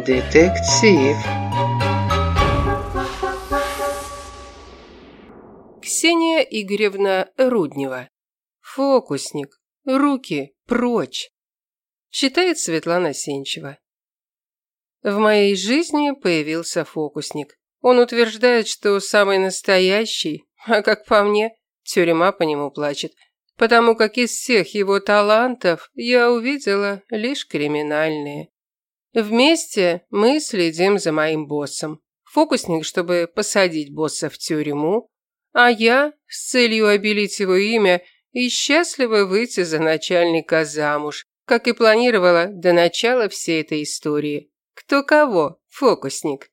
Детектив. Ксения Игоревна Руднева. Фокусник. Руки прочь. Читает Светлана Сенчева. В моей жизни появился фокусник. Он утверждает, что самый настоящий, а как по мне, тюрьма по нему плачет, потому как из всех его талантов я увидела лишь криминальные. Вместе мы следим за моим боссом. Фокусник, чтобы посадить босса в тюрьму, а я с целью обелить его имя и счастливо выйти за начальника замуж, как и планировала до начала всей этой истории. Кто кого, фокусник.